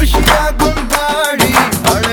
Push back on party.